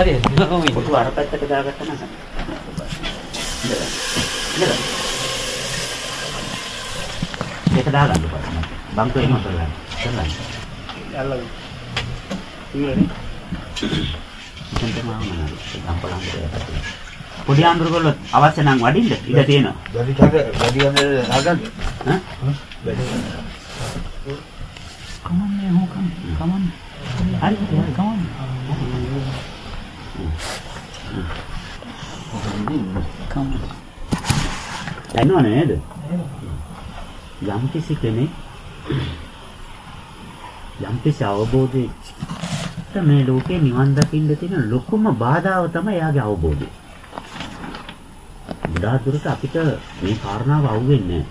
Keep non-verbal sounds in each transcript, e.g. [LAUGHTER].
හරි. පොතු අර පැත්තට දාගත්තා නම් ඉඳලා. ඉඳලා. ඒක දාගන්න බෑ බංකෝ එහෙම කරලා කරලා. අල්ලගන්න ඉන්නේ එතනට මාව මොනවද ගම්පලන්දේ පොඩි ආන්දරගොල්ලෝ අවශ්‍ය නම් වඩින්න. ඉඩ තියෙනවා. වැඩි කර වැඩි යන්නේ හදන්න. ඈ? වැඩි. කමන්නේ හො කම කමන්නේ. හරි හරි කමන්නේ කමන්නේ දන්නව නේද යම් කිසි කෙනෙක් යම් කිසි අවබෝධයකට මේ ලෝකේ නිවන් දකින්න තියෙන ලොකුම බාධාව තමයි එයාගේ අවබෝධය. ගොඩාක් දුරට අපිට මේ කාරණාව අහුවෙන්නේ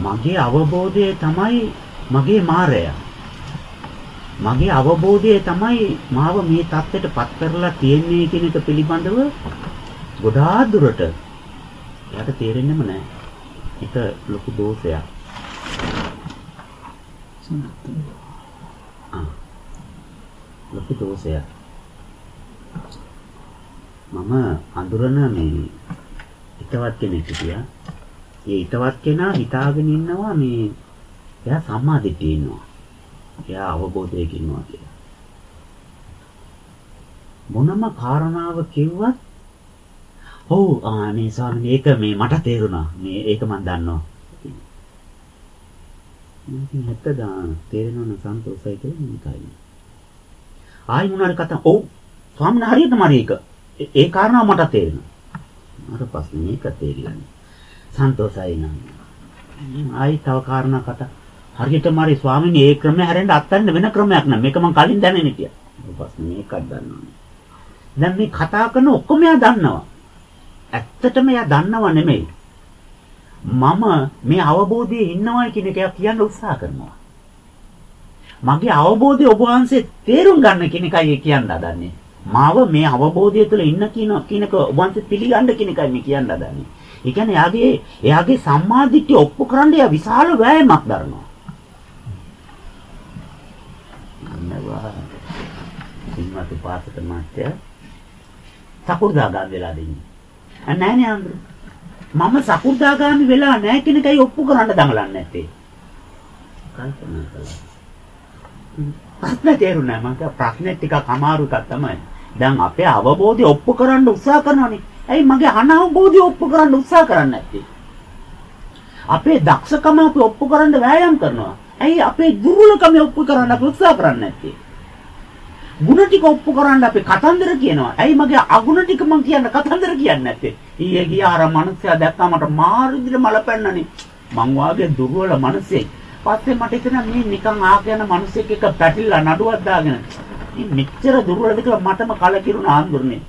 මගේ අවබෝධය තමයි මගේ මායය. මගේ අවබෝධය තමයි මාව මේ தත්ත්වයට පත් කරලා තියන්නේ කියන එක පිළිබඳව ගොඩාක් දුරට එයාට තේරෙන්නෙම නැහැ. ඒක ලොකු දෝෂයක්. ආ. ලොකු දෝෂයක්. මම අඳුරන මේ හිතවත් කෙනෙක් හිටියා. ඒ හිතවත් කෙනා හිතාගෙන ඉන්නවා මේ එයා සම්මාදිට්ඨිය ඉන්නවා. එයා අවබෝධයක ඉන්නවා කියලා. මොනම කාරණාව කිව්වත් ඔව් අනේ ස්වාමීනි ඒක මේ මට තේරුණා. මේ ඒක මම දන්නවා. ඉතින් හැත්ත දාන තේරෙනවන සන්තෝෂයි කියලා මේකයි. ආයි මොනාරි කතා ඔව් ස්වාමීන් හරියටම හරි ඒක. ඒ කාරණාව මට තේරෙනවා. අර පස්සේ මේක තේරිලා නෑ. සන්තෝෂයි නම්. ආයි තව කාරණා කතා. හරියටම හරි ස්වාමීන් ඒ ක්‍රමය හැරෙන්න අත්තන්න වෙන ක්‍රමයක් නෑ. මේක මම කලින් දැනෙන හිටියා. ඊට පස්සේ මේකක් දන්නවා. දැන් මේ කතා කරන ඔක්කොම එයා දන්නවා. ඇත්තටම එයා දන්නව නෙමෙයි. මම මේ අවබෝධයේ ඉන්නවයි කියන එක කියන්න උත්සාහ කරනවා. මගේ අවබෝධය ඔබ වහන්සේ තේරුම් ගන්න කියන එකයි කියන්න හදන්නේ. මාව මේ අවබෝධය තුළ ඉන්න කියන කිනක ඔබ වහන්සේ පිළිගන්න කියන එකයි මේ කියන්න හදන්නේ. ඒ කියන්නේ එයාගේ එයාගේ සම්මාදිට්ඨිය ඔප්පු කරන්න එයා විශාල වෑයමක් දරනවා. සිංහත් පාසක මාත්‍ය සකු르දාගාම වෙලා දෙන්නේ. නැහැ නේ අඳුර. මම සකු르දාගාමි වෙලා නැහැ කියන එකයි ඔප්පු කරන්න දඟලන්නේ නැත්තේ. කල්පනා කළා. ප්‍රශ්න තේරුණා මම කිය ප්‍රශ්නේ ටිකක් අමාරු එකක් තමයි. දැන් අපේ අවබෝධය ඔප්පු කරන්න උත්සාහ කරනවානේ. ඇයි මගේ අනවබෝධය ඔප්පු කරන්න උත්සාහ කරන්නේ නැත්තේ? අපේ දක්ෂකම අපි ඔප්පු කරන්න වෑයම් කරනවා. ඇයි අපේ දුර්වලකම ඔප්පු කරන්න අපි උත්සාහ කරන්නේ නැත්තේ? ಗುಣ ටික ඔප්පු කරන්න අපි කතන්දර කියනවා. ඇයි මගේ අගුණ ටික මං කියන්න කතන්දර කියන්නේ නැත්තේ? ඊයේ ගියා අර මනුස්සයා දැක්කා මට මාරු විදිහට මල පැන්නනේ. මං වාගේ දුර්වල මිනිස්සෙක්. පස්සේ මට හිතෙනවා මේ නිකන් ආගෙන මිනිස්සෙක් එක්ක පැටිලා නඩුවක් දාගෙන. මේ මෙච්චර දුර්වලද කියලා මටම කලකිරුණා ආන්දුරනේ.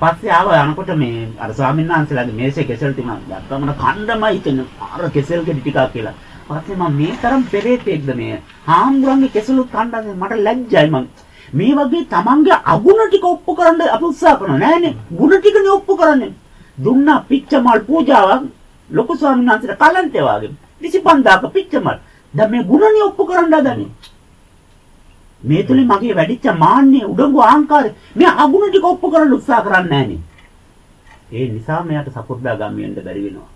පස්සේ ආව යනකොට මේ අර ස්වාමීන් වහන්සේලාගේ මේසේ කෙසෙල් තිබුණා. දැක්කම මට කණ්ඩමයි හිතෙන අර කෙසෙල් ගෙඩි ටිකක් කියලා. පස්සේ මම මේ තරම් පෙරේතෙක්ද මේ හාමුදුරන්ගේ කෙසලුත් කණ්ඩායම මට ලැජ්ජයි මං. මේ වගේ තමන්ගේ අගුණ ටික ඔප්පු කරන්න අපි උත්සාහ කරනවා නෑනේ. ಗುಣ ටිකනේ ඔප්පු කරන්නේ. දුන්නා පිච්චමල් පූජාවක් ලොකු ස්වාමීන් වහන්සේට කලන්තේ වාගේ. 25000ක පිච්චමල්. දැන් මේ ගුණනේ ඔප්පු කරන්න හදන්නේ. මේ තුලින් මගේ වැඩිච්ච මාන්නේ උඩඟු ආංකාරය මේ අගුණ ටික ඔප්පු කරන්න උත්සාහ කරන්නේ නැහනේ. ඒ නිසා මෙයාට සපුර්දාගාමී වෙන්න බැරි වෙනවා.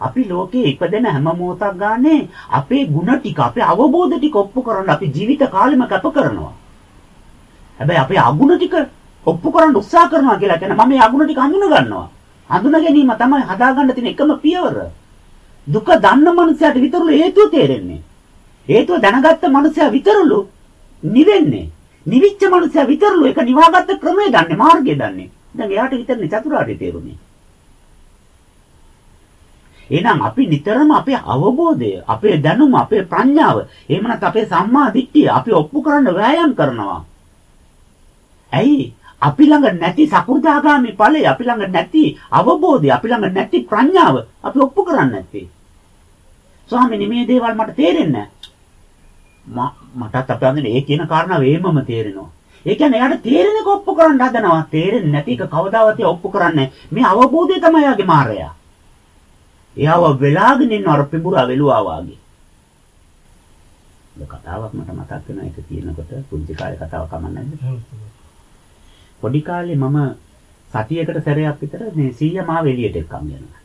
අපි ලෝකේ ඉපදෙන හැම මොහොතක් ගානේ අපේ ಗುಣ ටික අපේ අවබෝධ ටික ඔප්පු කරන්න අපි ජීවිත කාලෙම කැප කරනවා. හැබැයි අපේ අගුණ ටික ඔප්පු කරන්න උත්සාහ කරනවා කියලා කියන මම මේ අගුණ ටික හඳුන ගන්නවා. හඳුන ගැනීම තමයි හදාගන්න තියෙන එකම පියවර. දුක දන්න මනුස්සයාට විතරලු හේතුව තේරෙන්නේ. හේතුව දැනගත්ත මනුස්සයා විතරලු නිවෙන්නේ. නිවිච්ච මනුස්සයා විතරලු ඒක නිවාගත්ත ක්‍රමය දන්නේ මාර්ගය දන්නේ. දැන් එයාට විතරනේ චතුරාර්ය තේරුනේ. එහෙනම් අපි නිතරම අපේ අවබෝධය, අපේ දැනුම, අපේ ප්‍රඥාව, එහෙම නැත්නම් අපේ සම්මා දිට්ඨිය අපි ඔප්පු කරන්න වෑයම් කරනවා. ඇයි? අපි ළඟ නැති සකු르දාගාමි ඵලය, අපි ළඟ නැති අවබෝධය, අපි ළඟ නැති ප්‍රඥාව අපි ඔප්පු කරන්නේ නැත්තේ. ස්වාමීනි මේ දේවල් මට තේරෙන්නේ නැහැ. මටත් අපේ ඒ කියන කාරණාව වේමම තේරෙනවා. ඒ කියන්නේ එයාට තේරෙන එක ඔප්පු කරන්න හදනවා. තේරෙන්නේ නැති එක කවදාවත් ඔප්පු කරන්නේ මේ අවබෝධය තමයි යාගේ මායя. එයාව වෙලාගෙන ඉන්න අර පිඹුරා වෙලුවා වාගේ. ඒ කතාවක් මට මතක් වෙනවා ඒක කියනකොට පුංචි කාලේ කතාවක් කමක් නැද්ද? පොඩි කාලේ මම සතියකට සැරයක් විතර මේ සීයා මාව එළියට එක්කම් යනවා.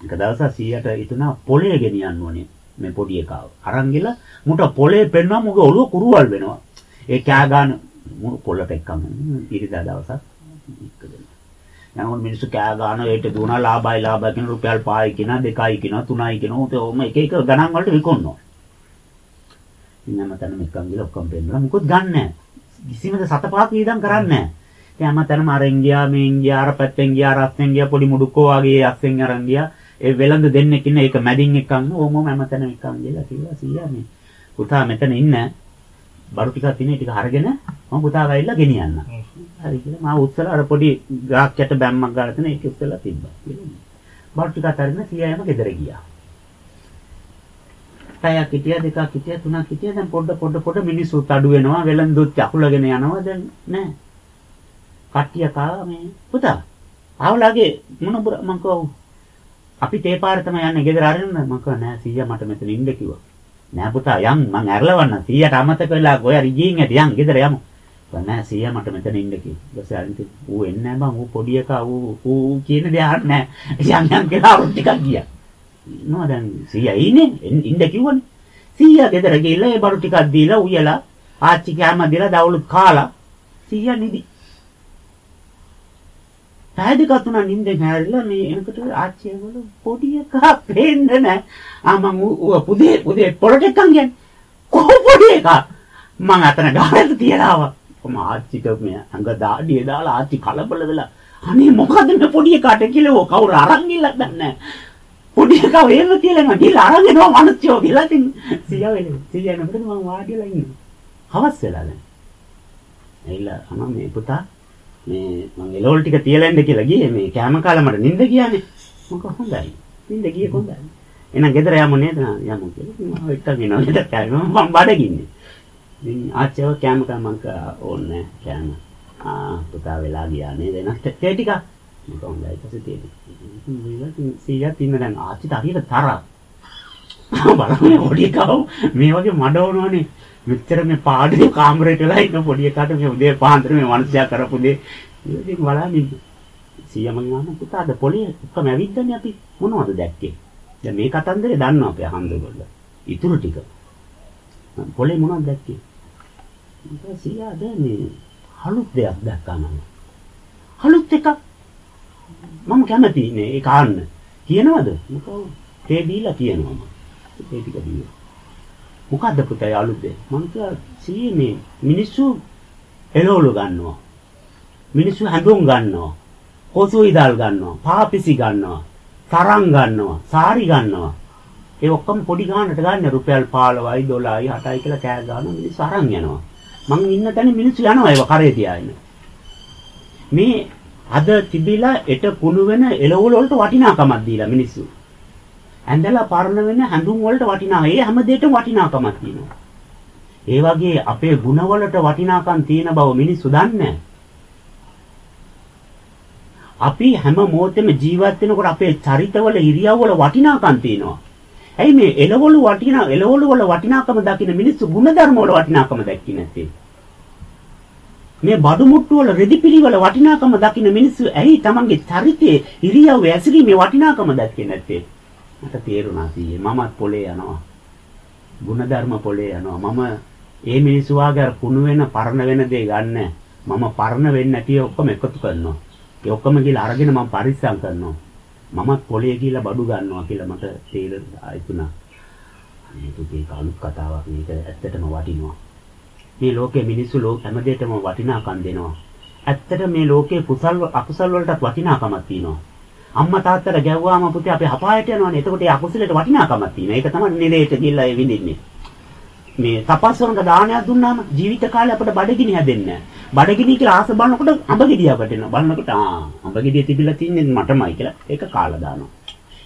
එක දවසක් සීයාට හිතුණා පොලේ ගෙනියන්න ඕනේ මේ පොඩි එකාව. අරන් ගිහලා මුට පොලේ පෙන්නවා මුගේ ඔළුව කුරුවල් වෙනවා. ඒ කෑ ගන්න මු පොල්ලට එක්කම් ඉරිදා දවසක් එක්කගෙන. යනකොට මිනිස්සු කෑ ගන්න ඒට දුවනා ලාභයි ලාභයි කියන රුපියල් 5යි කියන 2යි කියන 3යි කියන උතෝම එක එක ගණන් වලට විකුණනවා. ඉන්නම තැනම එක්කන් ගිහලා ඔක්කොම පෙන්නලා මුකුත් ගන්න නැහැ. කිසිමද සතපාක් වීදම් කරන්නේ නැහැ. ඉතින් අමතනම අරන් ගියා මෙන් ගියා අර පැත්තෙන් ගියා රස්නෙන් ගියා පොඩි මුඩුකෝ වගේ අස්සෙන් අරන් ගියා. ඒ වෙළඳ දෙන්නෙක් ඉන්න ඒක මැදින් එක්කන් ඕම හැමතැනම එක්කන් ගිහලා කිව්වා සීයා මේ පුතා මෙතන ඉන්න බරු ටිකක් තියෙන ටික අරගෙන මම පුතාව ඇවිල්ලා ගෙනියන්න. හරි කියලා. මම උත්සල අර පොඩි ගාක් යට බැම්මක් ගාලා තියෙන ඒක උත්සලා තිබ්බා. බරු ටිකක් අරගෙන සීයාම ගෙදර ගියා. පැයක් හිටියා දෙකක් හිටියා තුනක් හිටියා. දැන් පොඩ පොඩ පොඩ මිනිස්සුත් අඩු වෙනවා. වෙලඳුත් අකුලගෙන යනවා. දැන් නෑ. කට්ටිය කා මේ පුතා. ආවලාගේ මොන මං කව අපි තේ පාර තමයි යන්නේ ගෙදර අරින්න. මං කව නෑ සීයා මට මෙතන ඉන්න කිව්වා. නෑ පුතා යන් මං ඇරලවන්න සීයාට අමතක වෙලා ගොය රිජින් ඇට යන් ගෙදර යමු. නෑ සීයා මට මෙතන ඉන්න කිව්වා ඊට පස්සේ අරින්ට ඌ එන්නේ නෑ බං ඌ පොඩි එකා ඌ ඌ කියන දේ අහන්නේ නෑ යන් යන් කියලා අවුරුදු ටිකක් ගියා නෝ දැන් සීයා ඉන්නේ ඉන්න කිව්වනේ. සීයා ගෙදර ගිහිල්ලා ඒ බරු ටිකක් දීලා උයලා ආච්චි කෑම දීලා දවලුත් කාලා සීයා නිදි. පැයදක තුන නිින්දෙන් හැරිලා මේ එනකොට ආච්චි ඒගොල්ලෝ පොඩි එකා පේන්නේ නැහැ. ආ මං ඌ පුදේ පුදේ පොළට එක්කන් කියන්නේ. කොහොම පොඩි එකා? මං අතන ගානට තියලා ආවා. කොහොම ආච්චිට මේ අඟ දාඩිය දාලා ආච්චි කලබල වෙලා අනේ මොකද මේ පොඩි එකාට කියලා කවුරු අරන් ගිල්ලක් දන්නේ. පොඩි එකා වේම කියලා මම ගිහලා අරන් එනවා මිනිස්සුયો කියලා ඉතින්. සීයා වෙලේ සීයා නේද මම වාඩිලා ඉන්නේ. හවස් වෙලා දැන් ඇවිල්ලා අනේ මේ පුතා මේ මම එලෝල් ටික තියලා ඉන්න කියලා ගියේ. මේ කැම කාලා මට නිින්ද ගියානේ. මොක හොඳයි. නිින්ද ගියේ හොඳයි එහෙනම් ගෙදර යමු නේද? යමු කියලා. මම එක්ක ගෙනවා ගෙදර කෑම මම බඩගින්නේ ආච්චිව කැම කමංක ඕනේ කැම. ආ පුතා වෙලා ගියා. නේද එනස්ට තේ ටික මොක හොඳයි ඊපස්සේ තේ ටික සීයා තින්න දැන් ආච්චිට හරියට තරහ. බලන්න පොඩි කව මේ වගේ මඩවනවනේ මෙච්චර මේ පාඩේ කාමරේට වෙලා ඉන්න පොඩි එකාට මේ උදේ පාන්දර මේ මිනිස්සයා කරපු දේ. ඉතින් බලන්න සීයා මං ආන පුතාද පොලේ ඔක්කොම ඇවිද්දන්නේ අපි. මොනවද දැක්කේ? දැන් මේ කතන්දරේ දන්නවා අපි අහන්දගොල්ල ඉතුරු ටික. පොලේ මොනවද දැක්කේ? ඊට සීයා දැන් මේ හලුත් දෙයක් දැක්කා මම හලුත් එකක් මම කැමති නේ ඒක ආන්න කියනවද මොකද තේ දීලා කියනවා මම ඒ ටික දීලා මොකද්ද පුතේ අලුතේ මං කියා සීයේ මේ මිනිස්සු එළවලු ගන්නවා මිනිස්සු හැඳුම් ගන්නවා කොසු ඉදල් ගන්නවා පාපිසි ගන්නවා තරං ගන්නවා සාරි ගන්නවා ඒ ඔක්කොම පොඩි ගානකට ගන්න රුපියල් 15යි 12යි 8යි කියලා කෑ ගන්නවා මිනිස්සු අරන් යනවා මං ඉන්න තැන මිනිස්සු යනවා ඒව කරේ තියාගෙන මේ අද තිබිලා එට කුණු වෙන එළවලු වලට වටිනාකමක් දීලා මිනිස්සු ඇඳලා පරණ වෙන හැඳුම් වලට වටිනා. ඒ හැම දෙයකටම වටිනාකමක් තියෙනවා. ඒ වගේ අපේ ಗುಣ වලට වටිනාකම් තියෙන බව මිනිස්සු දන්නේ අපි හැම මොහොතෙම ජීවත් වෙනකොට අපේ චරිතවල ඉරියව්වල වටිනාකම් තියෙනවා. ඇයි මේ එළවලු වටිනා එළවලු වල වටිනාකම දකින මිනිස්සු ಗುಣධර්ම වල වටිනාකම දැක්කේ නැත්තේ? මේ බඩු මුට්ටු වල රෙදිපිලිවල වටිනාකම දකින මිනිස්සු ඇයි Tamanගේ චරිතයේ ඉරියව්ව ඇසිරීමේ වටිනාකම දැක්කේ නැත්තේ? මට තේරුණා සීයේ මමත් පොලේ යනවා. ಗುಣධර්ම පොලේ යනවා. මම මේ මිනිස්සු ආගර කුණු වෙන පරණ වෙන දේ ගන්නෑ. මම පරණ වෙන්නේ නැතිව ඔක්කොම එකතු කරනවා. ඒ ඔක්කොම කියලා අරගෙන මම පරිස්සම් කරනවා. මමත් පොලේ ගිහලා බඩු ගන්නවා කියලා මට තේරුණා. මේක අලුත් කතාවක් මේක ඇත්තටම වටිනවා. මේ ලෝකේ මිනිස්සු ලෝක හැමදේටම වටිනාකම් දෙනවා. ඇත්තට මේ ලෝකේ කුසල් අකුසල් වලටත් වටිනාකමක් තියෙනවා. අම්මා තාත්තලා ගැව්වාම පුතේ අපි අපායට යනවානේ. එතකොට ඒ අකුසලයට වටිනාකමක් තියෙනවා. ඒක තමයි නිරේට ගිහිල්ලා ඒ විඳින්නේ. මේ තපස්වරක දානයක් දුන්නාම ජීවිත කාලේ අපිට බඩගිනි හැදෙන්නේ නැහැ. බඩගිනි කියලා ආස බලනකොට අඹ ගෙඩියක් වැටෙනවා. බලනකොට ආ අඹ ගෙඩිය තිබිලා තින්නේ මටමයි කියලා ඒක කාලා දානවා.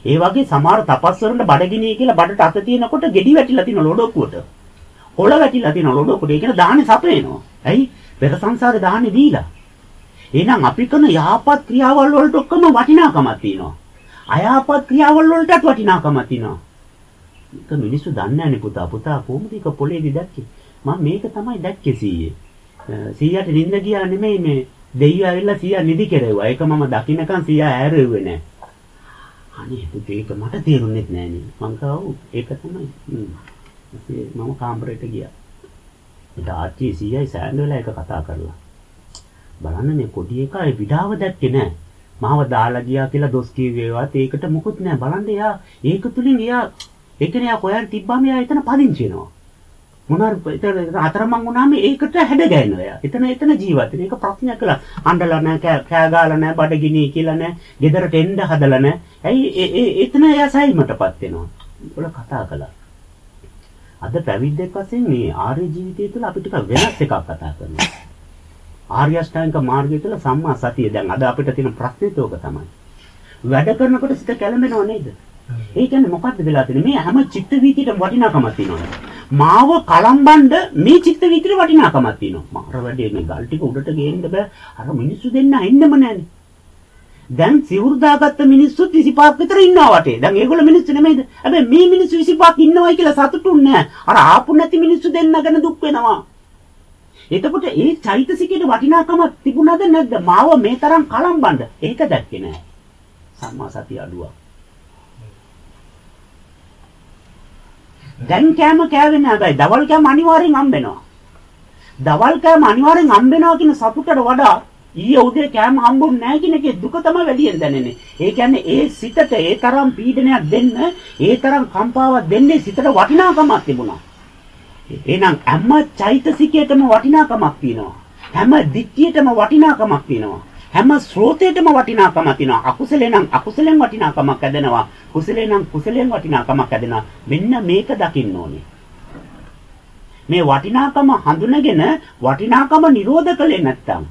ඒ වගේ සමහර තපස්වරුන්ට බඩගිනි කියලා බඩට අත තියෙනකොට ගෙඩි වැටිලා තියෙන ලොඩොක්කුවට. හොල වැටිලා තියෙන ලොඩොක්කුවට. ඒකට දාහනේ සපේනවා. ඇයි? පෙර සංසාරේ දාහනේ දීලා. එහෙනම් අපි කරන යහපත් ක්‍රියාවල් වලට ඔක්කොම වටිනාකමක් තියෙනවා. අයහපත් ක්‍රියාවල් වලටත් වටිනාකමක් තියෙනවා. ඒක මිනිස්සු දන්නේ නැනේ පුතා. පුතා කොහොමද ඒක පොළේදී දැක්කේ? මම මේක තමයි දැක්කේ සීයේ. සීයාට නිින්ද ගියා නෙමෙයි මේ දෙයියෝ ඇවිල්ලා සීයා නිදි කෙරෙව්වා. ඒක මම දකින්නකන් සීයා ඈරෙව්වේ නෑ. අනේ පුතේ ඒක මට තේරුන්නේ නෑනේ. මං කව ඒක තමයි. මම කාමරේට ගියා. ඒක ආච්චි සීයයි සෑන්ඩ් වෙලා එක කතා කරලා. බලන්න මේ කොඩි එකා ඒ විඩාව දැක්කේ නෑ. මාව දාලා ගියා කියලා දොස් කිව්වේවත් ඒකට මොකුත් නෑ. බලන්න එයා ඒක තුලින් එයා ඒ කියන්නේ එයා කොහෙන් තිබ්බම එයා එතන පදිංචි වෙනවා. මොනාර අතරමං වුණාම ඒකට හැඩ ගැහෙනවා එයා. එතන එතන ජීවත් වෙන. ඒක ප්‍රශ්නයක් කළා. අඬලා නැහැ, කෑ ගාලා නැහැ, බඩගිනි කියලා නැහැ, ගෙදරට එන්න හදලා නැහැ. ඇයි ඒ එතන එයා සයිමටපත් වෙනවා. ඔල කතා කළා. අද පැවිද්දෙක් වශයෙන් මේ ආර්ය ජීවිතය තුළ අපි ටික වෙනස් එකක් කතා කරනවා. ආර්ය අෂ්ටාංගික මාර්ගය තුළ සම්මා සතිය දැන් අද අපිට තියෙන ප්‍රශ්නේ තෝක තමයි. වැඩ කරනකොට සිත කැළඹෙනව නේද? ඒ කියන්නේ මොකද්ද වෙලා තියෙන්නේ? මේ හැම චිත්ත වීතියටම වටිනාකමක් තියෙනවා. මාව කලම්බණ්ඩ මේ චිත්ත වීතියට වටිනාකමක් තියෙනවා. මාර වැඩේ මේ ගල් ටික උඩට ගේන්න බෑ. අර මිනිස්සු දෙන්න එන්නම නැනේ. දැන් සිවුරු දාගත්ත මිනිස්සුත් 25ක් විතර ඉන්නවා වටේ. දැන් ඒගොල්ලෝ මිනිස්සු නෙමෙයිද? හැබැයි මේ මිනිස්සු 25ක් ඉන්නවයි කියලා සතුටුුන්නේ නැහැ. අර ආපු නැති මිනිස්සු දෙන්න ගැන දුක් වෙනවා. එතකොට ඒ චෛතසිකයේ වටිනාකමක් තිබුණාද නැද්ද? මාව මේ තරම් කලම්බණ්ඩ. ඒක දැක්කේ නැහැ. සම්මා සතිය අඩුවක්. දැන් කෑම කෑවේ නෑ හැබැයි දවල් කෑම අනිවාර්යෙන් හම්බෙනවා. දවල් කෑම අනිවාර්යෙන් හම්බෙනවා කියන සතුටට වඩා ඊයේ උදේ කෑම හම්බුන්නේ නැහැ කියන එකේ දුක තමයි වැඩියෙන් දැනෙන්නේ. ඒ කියන්නේ ඒ සිතට ඒ තරම් පීඩනයක් දෙන්න, ඒ තරම් කම්පාවක් දෙන්නේ සිතට වටිනාකමක් තිබුණා. එහෙනම් හැම චෛතසිකයකටම වටිනාකමක් තියෙනවා. හැම දිට්ඨියටම වටිනාකමක් තියෙනවා. හැම ස්රෝතයකටම වටිනාකමක් තියෙනවා. අකුසලේ නම් අකුසලෙන් වටිනාකමක් ඇදෙනවා. කුසලේ නම් කුසලෙන් වටිනාකමක් ඇදෙනවා. මෙන්න මේක දකින්න ඕනේ. මේ වටිනාකම හඳුනගෙන වටිනාකම නිරෝධ කළේ නැත්තම්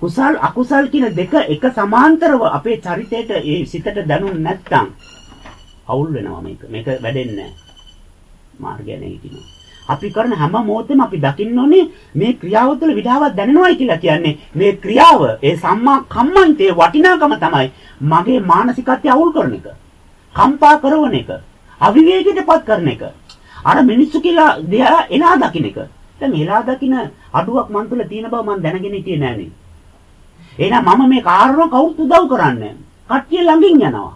කුසල් අකුසල් කියන දෙක එක සමාන්තරව අපේ චරිතයට ඒ සිතට දැනුම් නැත්තම් අවුල් වෙනවා මේක. මේක වැඩෙන්නේ නැහැ. මාර්ගය නැගිටිනවා. අපි කරන හැම මොහොතෙම අපි දකින්න ඕනේ මේ ක්‍රියාව තුළ විඩාවක් දැනෙනවයි කියලා කියන්නේ මේ ක්‍රියාව ඒ සම්මා කම්මන්තේ වටිනාකම තමයි මගේ මානසිකත්වය අවුල් කරන එක. කම්පා කරන එක. අවිවේකයටපත් කරන එක. අර මිනිස්සු කියලා දෙයා එලා දකින්න එක. දැන් එලා දකින්න අඩුවක් මන් තුළ තියෙන බව මන් දැනගෙන හිටියේ නෑනේ. එහෙනම් මම මේ කාරණා කවුරුත් උදව් කරන්නේ කට්ටිය ළඟින් යනවා.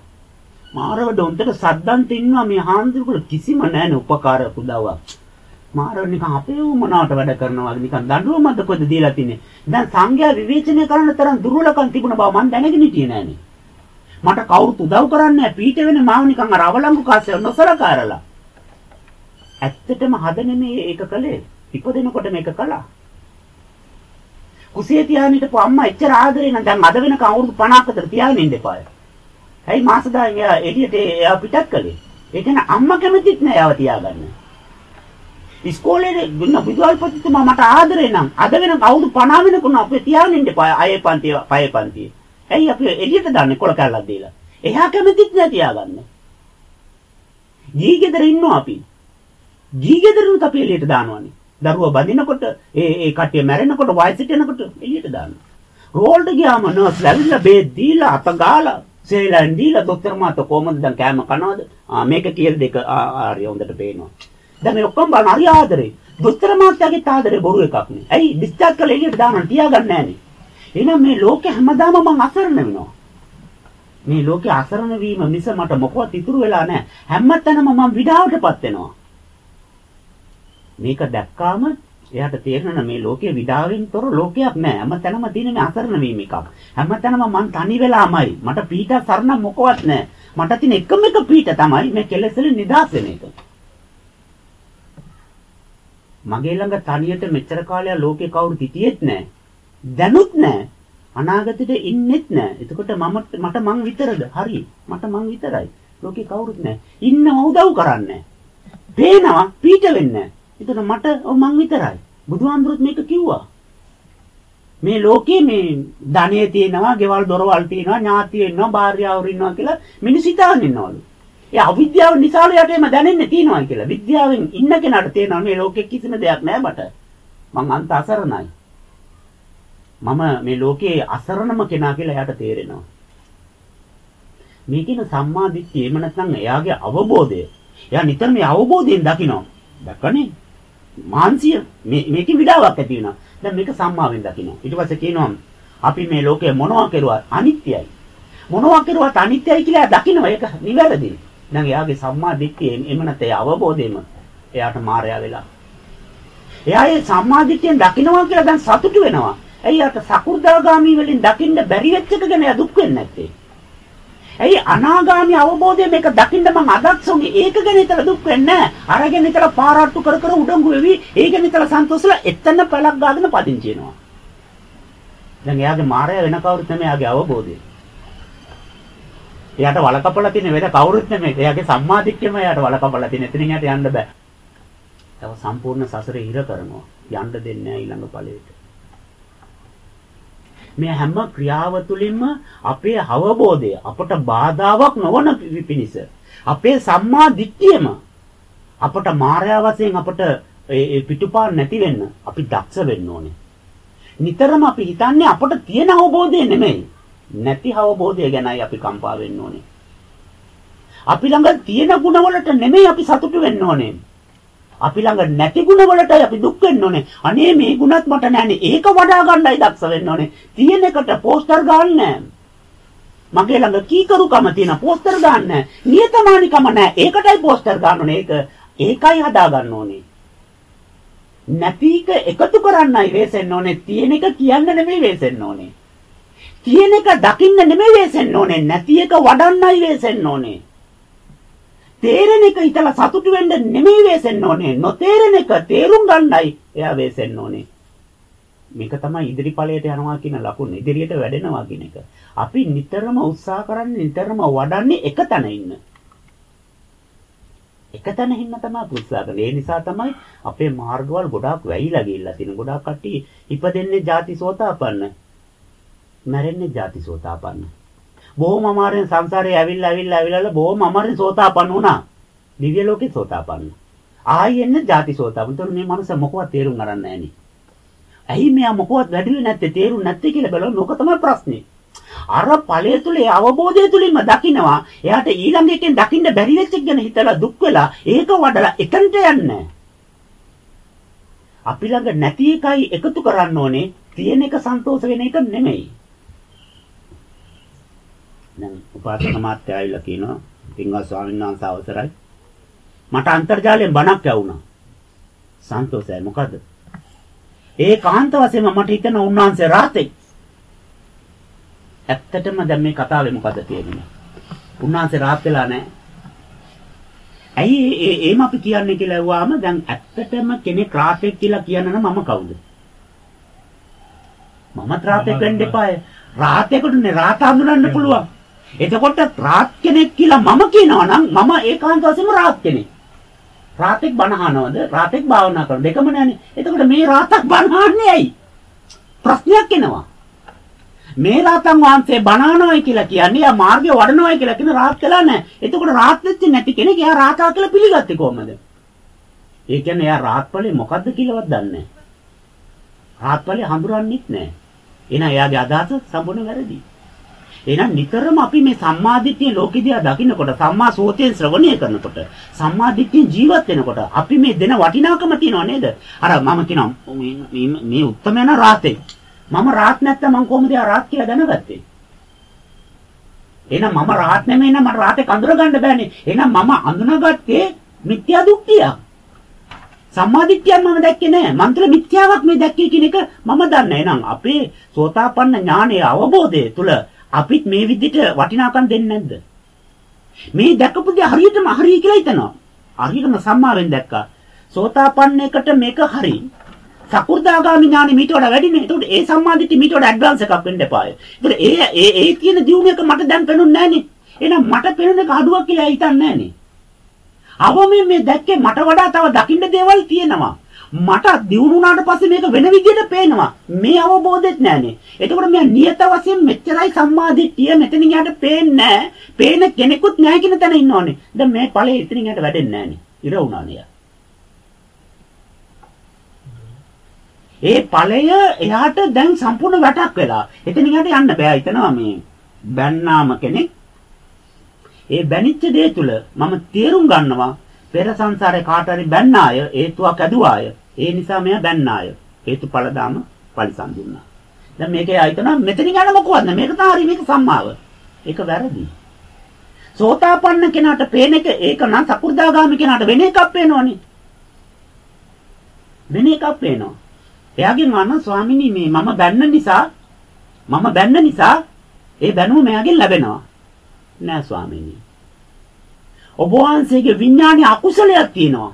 මාරවඩ උන්ට සද්දන්ත ඉන්නවා මේ හාන්දුරුවල කිසිම නෑනේ උපකාර උදව්වක්. මාරව නිකන් අපේ උමනාවට වැඩ කරනවා වගේ නිකන් දඬුවමක්ද කොහෙද දීලා තින්නේ. දැන් සංඝයා විවේචනය කරන තරම් දුර්වලකම් තිබුණ බව මම දැනගෙන හිටියේ නෑනේ. මට කවුරුත් උදව් කරන්නේ නැහැ. පීඨ වෙන මාව නිකන් අර අවලංගු කාස්සේ නොසලකාරලා. ඇත්තටම හද නෙමේ ඒක කළේ. ඉපදෙනකොට මේක කළා. කුසියේ තියාගෙන හිටපු අම්මා එච්චර ආදරේ නම් දැන් අද වෙනකන් අවුරුදු 50ක් විතර තියාගෙන ඉන්න එපාය. ඇයි මාස 10 එයා එළියට එයා පිටත් කළේ? ඒ කියන්නේ අම්මා කැමතිත් නෑ යාව තියාගන්න. ඉස්කෝලේ දුන්න විදුහල්පතිතුමා මට ආදරේ නම් අද වෙන අවුරුදු 50 වෙනකන් අපේ තියාගෙන ඉන්න එපා අයේ පන්තිය පයේ පන්තිය. ඇයි අපි එළියට දාන්නේ කොල කැල්ලක් දීලා. එහා කැමතිත් නෑ තියාගන්න. ජීගෙදර ඉන්නවා අපි. ජීගෙදරුත් අපි එළියට දානවනේ. දරුවා බඳිනකොට ඒ ඒ කට්ටිය මැරෙනකොට වයසට එනකොට එළියට දානවා. රෝල්ට ගියාම නර්ස් ලැබිලා බේත් දීලා අත ගාලා සේලන් දීලා දොස්තර මාත කොහමද දැන් කෑම කනවද? ආ මේක කියලා දෙක ආ හරි හොඳට පේනවා. දැන් මේ ඔක්කොම බලන හරි ආදරේ. දොස්තර මාත්‍යාගේ ආදරේ බොරු එකක් නේ. ඇයි ඩිස්චාර්ජ් කරලා එළියට දානවා තියාගන්නේ නැහනේ. එහෙනම් මේ ලෝකේ හැමදාම මං අසරණ වෙනවා. මේ ලෝකේ අසරණ වීම මිස මට මොකවත් ඉතුරු වෙලා නැහැ. හැමතැනම මම විඩාවටපත් වෙනවා. මේක දැක්කාම එයාට තේරෙනවා මේ ලෝකයේ විඩාවෙන් තොර ලෝකයක් නැහැ. හැමතැනම තියෙන මේ අසරණ වීම එකක්. හැමතැනම මං තනි වෙලාමයි. මට පීඩ සරණ මොකවත් නැහැ. මට තියෙන එකම එක පීඩ තමයි මේ කෙලෙසෙලින් නිදහස් වෙන එක. මගේ ළඟ තනියට මෙච්චර කාලයක් ලෝකේ කවුරුත් හිටියෙත් නැහැ. දැනුත් නැහැ. අනාගතෙට ඉන්නෙත් නැහැ. එතකොට මම මට මං විතරද? හරි. මට මං විතරයි. ලෝකේ කවුරුත් නැහැ. ඉන්නව උදව් කරන්නේ. පේනවා පීඩ වෙන්නේ. එතකොට මට මං විතරයි. බුදුහාමුදුරුත් මේක කිව්වා. මේ ලෝකේ මේ ධනෙ තියෙනවා, ගෙවල් දොරවල් තියෙනවා, ඥාතියෝ ඉන්නවා, භාර්යාවරු ඉන්නවා කියලා මිනිස්සු හිතාගෙන ඉන්නවලු. ඒ අවිද්‍යාව නිසා යටේම දැනෙන්නේ තියනවා කියලා. විද්‍යාවෙන් ඉන්න කෙනාට තේරෙනවා මේ ලෝකේ කිසිම දෙයක් නැහැ මට. මං අන්ත අසරණයි. මම මේ ලෝකේ අසරණම කෙනා කියලා එයාට තේරෙනවා. මේ කියන සම්මා දිට්ඨිය එහෙම නැත්නම් එයාගේ අවබෝධය. එයා නිතර මේ අවබෝධයෙන් දකිනවා. දැක්කනේ? මාන්සිය මේ මේකේ විඩාවක් ඇති වෙනවා. දැන් මේක සම්මාවෙන් දකිනවා. ඊට පස්සේ කියනවා අපි මේ ලෝකේ මොනවා කරුවත් අනිත්‍යයි. මොනවා කරුවත් අනිත්‍යයි කියලා දකිනවා. ඒක නිවැරදි. දැන් එයාගේ සම්මා දිට්ඨියෙන් එම නැත්නම් ඒ අවබෝධයෙන්ම එයාට මායя වෙලා. එයා ඒ සම්මා දිට්ඨියෙන් දකින්නවා කියලා දැන් සතුටු වෙනවා. ඇයි යාට සකු르දාගාමි වලින් දකින්න බැරි වෙච්ච එක ගැන දුක් වෙන්නේ නැත්තේ? ඇයි අනාගාමි අවබෝධය මේක දකින්න මං අදක්ස උනේ ඒක ගැන විතර දුක් වෙන්නේ නැහැ අරගෙන විතර පාරාට්ටු කර කර උඩඟු වෙවි ඒක ගැන විතර සන්තෝෂලා එතන පළක් ගාගෙන පදිංචි වෙනවා දැන් එයාගේ මායя වෙන කවුරුත් නෙමෙයි එයාගේ අවබෝධය එයාට වලකපලා තියෙන වෙන කවුරුත් නෙමෙයි. එයාගේ සම්මාදිට්ඨියම එයාට වලකපලා තියෙන. එතනින් යට යන්න බෑ. තව සම්පූර්ණ සසරේ ඉර කරනවා. යන්න දෙන්නේ නැහැ ඊළඟ ඵලයට. මේ හැම ක්‍රියාව තුළින්ම අපේ අවබෝධය අපට බාධාවක් නොවන පිණිස අපේ සම්මා දිට්ඨියම අපට මායя වශයෙන් අපට ඒ පිටුපාර නැති වෙන්න අපි දක්ෂ වෙන්න ඕනේ. නිතරම අපි හිතන්නේ අපට තියෙන අවබෝධය නෙමෙයි. නැති අවබෝධය ගැනයි අපි කම්පා වෙන්න ඕනේ. අපි ළඟ තියෙන ಗುಣවලට නෙමෙයි අපි සතුටු වෙන්න ඕනේ. අපි ළඟ නැති ಗುಣවලටයි අපි දුක් වෙන්න ඕනේ. අනේ මේ ಗುಣත් මට නැන්නේ. ඒක වඩා ගන්නයි දක්ෂ වෙන්න ඕනේ. තියෙන එකට පෝස්ටර් ගන්න මගේ ළඟ කීකරුකම තියෙන පෝස්ටර් ගන්න. නියතමානිකම නැහැ. ඒකටයි පෝස්ටර් ගන්න ඕනේ. ඒක ඒකයි හදා ගන්න ඕනේ. නැති එක එකතු කරන්නයි වෙසෙන්න ඕනේ. තියෙන එක කියන්න නෙමෙයි වෙසෙන්න ඕනේ. තියෙන එක දකින්න නෙමෙයි වෙසෙන්න ඕනේ. නැති එක වඩන්නයි වෙසෙන්න ඕනේ. තේරෙන එක හිතලා සතුටු වෙන්න නෙමෙයි වෙසෙන්න ඕනේ. නොතේරෙන එක තේරුම් ගන්නයි එයා වෙසෙන්න ඕනේ. මේක තමයි ඉදිරි ඵලයට යනවා කියන ලකුණ. ඉදිරියට වැඩෙනවා කියන එක. අපි නිතරම උත්සාහ කරන්නේ නිතරම වඩන්නේ එක තැන ඉන්න. එක තැන ඉන්න තමයි උත්සාහ කරන්නේ. ඒ නිසා තමයි අපේ මාර්ගවල ගොඩාක් වැහිලා ගිහිල්ලා තියෙන. ගොඩාක් කට්ටිය ඉපදෙන්නේ ಜಾති සෝතාපන්න. මැරෙන්නේ ಜಾති සෝතාපන්න. බොහොම අමාරුවෙන් සංසාරේ ඇවිල්ලා ඇවිල්ලා ඇවිල්ලා බොහොම අමාරුවෙන් සෝතාපන්න වුණා. දිව්‍ය ලෝකේ සෝතාපන්න. ආයි එන්නේ ಜಾති සෝතාපන්න. ඒතර මේ මනුස්ස මොකවත් තේරුම් ගන්න නැහැ ඇයි මෙයා මොකවත් වැඩිලු නැත්තේ තේරුම් නැත්තේ කියලා බලන ඕක තමයි ප්‍රශ්නේ. අර ඵලය තුල ඒ අවබෝධය තුලින්ම දකින්නවා. එයාට ඊළඟ එකෙන් දකින්න බැරි වෙච්ච එක ගැන හිතලා දුක් වෙලා ඒක වඩලා එතනට යන්නේ අපි ළඟ නැති එකයි එකතු කරන්න ඕනේ. තියෙන එක සන්තෝෂ වෙන එක නෙමෙයි. දැන් උපාසක මාත්‍ය ආවිලා කියනවා පින්වත් ස්වාමීන් වහන්සේ අවසරයි. මට අන්තර්ජාලයෙන් බණක් ඇහුණා. සන්තෝෂයි. මොකද ඒ කාන්ත වශයෙන්ම මට හිතෙන උන්වහන්සේ රාතේ ඇත්තටම දැන් මේ කතාවේ මොකද තියෙන්නේ? උන්වහන්සේ රාත් වෙලා නැහැ. ඇයි එහෙම අපි කියන්නේ කියලා ඇහුවාම දැන් ඇත්තටම කෙනෙක් රාතෙක් කියලා කියන්න නම් මම කවුද? මම රාතෙක් වෙන්න එපා රාතෙකුටනේ රාත හඳුනන්න පුළුවන් එතකොට රාත් කෙනෙක් කියලා මම කියනවා නම් මම ඒකාන්ත වශයෙන්ම රාත් කෙනෙක්. රාතෙක් බණහනවද? රාතෙක් භාවනා කරන දෙකම නැනේ. එතකොට මේ රාතක් බණහන්නේ ඇයි? ප්‍රශ්නයක් එනවා. මේ රාතන් වහන්සේ බණහනවයි කියලා කියන්නේ යා මාර්ගය වඩනවයි කියලා කියන රාත් කළා නැහැ. එතකොට රාත් වෙච්ච නැති කෙනෙක් එයා රාතා කියලා පිළිගත්තේ කොහමද? ඒ කියන්නේ එයා රාත්පලේ මොකද්ද කියලාවත් දන්නේ නැහැ. රාත්පලේ හඳුරන්නෙත් නැහැ. එහෙනම් එයාගේ අදහස සම්පූර්ණ වැරදි. එහෙනම් නිතරම අපි මේ සම්මාදිට්ඨිය ලෝකෙ දිහා දකින්නකොට සම්මා සෝතයෙන් ශ්‍රවණය කරනකොට සම්මාදිට්ඨියෙන් ජීවත් වෙනකොට අපි මේ දෙන වටිනාකම තියනව නේද? අර මම කියනවා මේ උත්තරමන රාතේ. මම රාත් නැත්තම් මම කොහොමද රාත් කියලා දැනගත්තේ? එහෙනම් මම රාත් නෙමෙයි නම් මට රාතේ කඳුර ගන්න බෑනේ. එහෙනම් මම අඳුනගත්තේ මිත්‍යා දුක්ඛිය. සම්මාදිට්ඨියක් මම දැක්කේ නෑ. මන්ත්‍ර මිත්‍යාවක් මේ දැක්කේ කියන එක මම දන්නේ. එහෙනම් අපේ සෝතාපන්න ඥානයේ අවබෝධය තුල අපිත් මේ විදිහට වටිනාකම් දෙන්නේ නැද්ද? මේ දැකපු දේ හරියටම හරිය කියලා හිතනවා. හරියටම සම්මාවෙන් දැක්කා. සෝතාපන්න එකට මේක හරි. සකු르දාගාමි ඥානෙ මීට වඩා වැඩිනේ. ඒකට ඒ සම්මාදිට්ඨි මීට වඩා ඇඩ්වාන්ස් එකක් වෙන්න එපාය. ඒකට ඒ ඒ ඒ තියෙන දියුණු එක මට දැන් පේනුන්නේ නැහනේ. එහෙනම් මට පේන එක අඩුවක් කියලා හිතන්නේ නැහනේ. අවමෙන් මේ දැක්කේ මට වඩා තව දකින්න දේවල් තියෙනවා. මට දියුණු වුණාට පස්සේ මේක වෙන විදිහට පේනවා. මේ අවබෝධෙත් නැහනේ. එතකොට මෙයා නියත වශයෙන් මෙච්චරයි සම්මාදිට්ඨිය මෙතනින් යට පේන්නේ පේන කෙනෙකුත් නැහැ කියන තැන ඉන්නෝනේ. දැන් මේ ඵලයේ එතනින් යට වැඩෙන්නේ නැහනේ. ඉර වුණානේ. ඒ ඵලය එයාට දැන් සම්පූර්ණ වැටක් වෙලා. එතනින් යට යන්න බෑ. හිතනවා මේ බැන්නාම කෙනෙක් ඒ බැනිච්ච දේ තුල මම තේරුම් ගන්නවා පෙර සංසාරේ කාට හරි බැන්න අය හේතුවක් ඇදුවාය. ඒ නිසා මෙයා බැන්න අය. හේතුඵල දාම පරිසම් දුන්නා. දැන් මේකේ ආයතන මෙතනින් යන මොකවද? මේක තමයි මේක සම්මාව. ඒක වැරදි. සෝතාපන්න කෙනාට පේන එක ඒක නම් සකු르දාගාමි කෙනාට වෙන එකක් පේනවනේ. වෙන එකක් පේනවා. එයාගෙන් අහන ස්වාමිනී මේ මම බැන්න නිසා මම බැන්න නිසා ඒ බැනුම මෙයාගෙන් ලැබෙනවා. නෑ ස්වාමිනී. ඔබ වහන්සේගේ විඥානයේ අකුසලයක් තියෙනවා.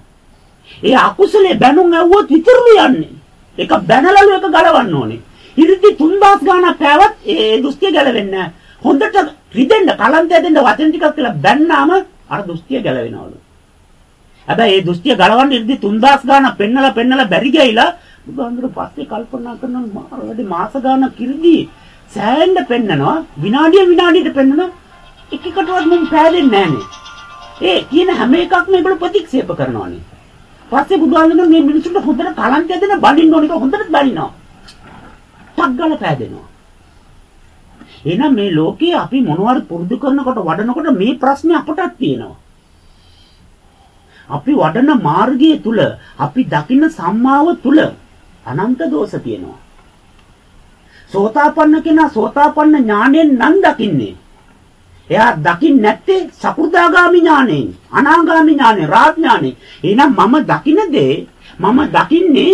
ඒ අකුසලේ බැනුම් ඇව්වොත් විතරලු යන්නේ. ඒක බැනලලු එක ගලවන්න ඕනේ. ඉරිදි 3000 ගාණක් පෑවත් ඒ දුස්තිය ගැලවෙන්නේ නැහැ. හොඳට රිදෙන්න කලන්තය දෙන්න වචන ටිකක් කියලා බැන්නාම අර දුස්තිය ගැලවෙනවලු. හැබැයි ඒ දුස්තිය ගලවන්න ඉරිදි 3000 ගාණක් පෙන්නලා පෙන්නලා බැරි ගියලා බුදුහාමුදුරු පස්සේ කල්පනා කරනවා මාරවැඩි මාස ගාණක් ඉරිදි සෑහෙන්න පෙන්නනවා විනාඩිය විනාඩියට පෙන්නන එකකටවත් මම පෑදෙන්නේ නැහනේ. ඒ කියන හැම එකක්ම ඒගොල්ලෝ ප්‍රතික්ෂේප කරනවානේ. පස්සේ බුදුහාමුදුරු මේ මිනිසුන්ට හොඳට කලන්තය දෙන්න බලින්න ඕනික හොඳට බලිනවා. ටග්ගල පෑදෙනවා. එහෙනම් මේ ලෝකේ අපි මොනවාරි පුරුදු කරනකොට වඩනකොට මේ ප්‍රශ්නේ අපටත් තියෙනවා. අපි වඩන මාර්ගයේ තුල අපි දකින්න සම්මාව තුල අනන්ත දෝෂ තියෙනවා. සෝතාපන්න කෙනා සෝතාපන්න ඥාණයෙන් නම් දකින්නේ. එයා දකින්නේ නැත්තේ සකු르දාගාමි ඥාණයෙන්, අනාගාමි ඥාණයෙන්, රාත් ඥාණයෙන්. එහෙනම් මම දකින්න දේ මම දකින්නේ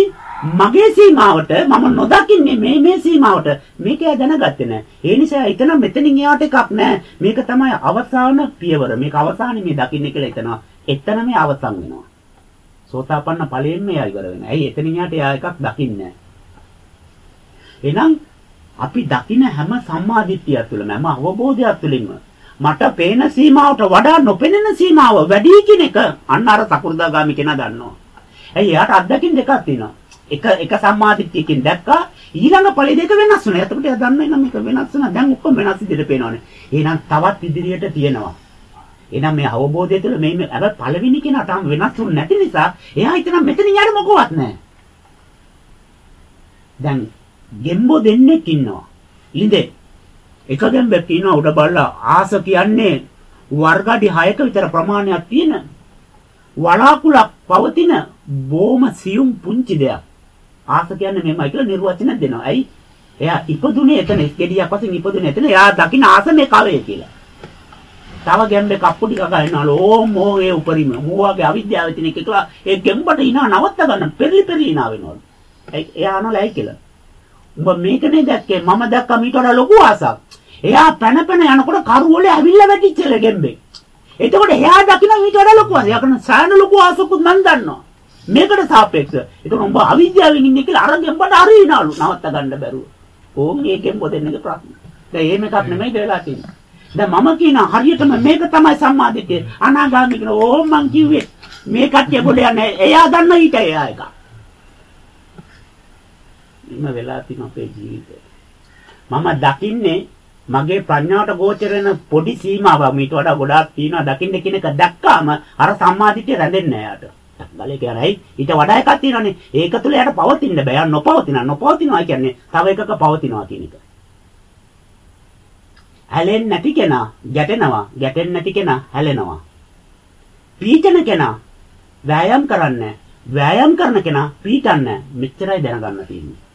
මගේ සීමාවට මම නොදකින්නේ මේ මේ සීමාවට මේක එයා දැනගත්තේ නැහැ. ඒ නිසා එතන මෙතනින් එයාට එකක් නැහැ. මේක තමයි අවසාන පියවර. මේක අවසානයේ මේ දකින්නේ කියලා එතනවා. එතන මේ අවසන් වෙනවා. සෝතාපන්න ඵලයෙන් මෙයා ඉවර වෙනවා. ඇයි එතනින් එයාට එයා එකක් දකින්නේ එහෙනම් අපි දකින හැම සම්මාදිට්ඨිය තුළම හැම අවබෝධයක් තුළින්ම මට පේන සීමාවට වඩා නොපෙනෙන සීමාව වැඩි කියන එක අන්න අර සකු르දාගාමි කෙනා දන්නවා. ඇයි එයාට අත්දැකීම් දෙකක් තියෙනවා. එක එක සම්මාදිට්ඨියකින් දැක්කා ඊළඟ ඵලෙ දෙක වෙනස් වෙනවා. එතකොට එයා දන්නවා නම් මේක වෙනස් වෙනවා. දැන් ඔක්කොම වෙනස් විදිහට පේනවනේ. එහෙනම් තවත් ඉදිරියට තියෙනවා. එහෙනම් මේ අවබෝධය තුළ මේ අර පළවෙනි කෙනා තාම වෙනස් වුනේ නැති නිසා එයා හිතන මෙතනින් යට මොකවත් නැහැ. දැන් ගෙම්බෝ දෙන්නෙක් ඉන්නවා. ඉඳේ. එක ගෙම්බෙක් ඉන්නවා උඩ බලලා ආස කියන්නේ වර්ගඩි 6ක විතර ප්‍රමාණයක් තියෙන වලාකුලක් පවතින බොහොම සියුම් පුංචි දෙයක්. ආස කියන්නේ මෙහෙමයි කියලා නිර්වචන දෙනවා. ඇයි? එයා ඉපදුනේ එතන ගෙඩියක් වශයෙන් ඉපදුනේ එතන. එයා දකින්න ආස මේ කවය කියලා. තව ගැම්බෙක් අප්පුඩි කකා එනවලු ඕම් මොහේ උපරිම. මොවාගේ අවිද්‍යාව තියෙන එක කියලා ඒ ගෙම්බට ඉනා නවත්ත ගන්න පෙරලි පෙරලි ඉනා වෙනවලු. එයා අනලා ඇයි කියලා. උඹ මේකනේ දැක්කේ මම දැක්කා මීට වඩා ලොකු ආසක්. එයා පැන පැන යනකොට කරුවල ඇවිල්ලා වැටිච්ච ගෙම්බෙක්. එතකොට එයා දකින්න මීට වඩා ලොකු ආසයක්. යකන සෑන ලොකු ආසකුත් මම දන්නවා. මේකට සාපේක්ෂව. ඒක උඹ අවිද්‍යාවෙන් ඉන්නේ කියලා අර ගෙම්බට අරිනාලු නවත්ත ගන්න බැරුව. ඕම් මේකෙන් පොදෙන්නක ප්‍රශ්න. දැන් එහෙම එකක් නෙමෙයි වෙලා තියෙන්නේ. දැන් මම කියන හරියටම මේක තමයි සම්මාදිට්ඨිය. අනාගාමී කියන ඕම් මං කිව්වේ මේ කට්ටිය පොඩ යන්නේ. එයා දන්න ඊට එයා එක. ඉන්න වෙලා තියෙන අපේ ජීවිතේ. මම දකින්නේ මගේ ප්‍රඥාවට ගෝචර වෙන පොඩි සීමාවක් මීට වඩා ගොඩාක් තියෙනවා දකින්න කියන එක දැක්කාම අර සම්මාදිට්ඨිය රැඳෙන්නේ නැහැ යාට. බලේ කියනයි ඊට වඩා එකක් තියෙනවානේ. ඒක තුල යාට පවතින්න බෑ. යා නොපවතින නොපවතිනවා කියන්නේ තව එකක පවතිනවා කියන එක. හැලෙන්නේ නැති කෙනා ගැටෙනවා. ගැටෙන්නේ නැති කෙනා හැලෙනවා. පීඩන කෙනා වෑයම් කරන්නේ වෑයම් කරන කෙනා පීඩන්නේ මෙච්චරයි දැනගන්න තියෙන්නේ.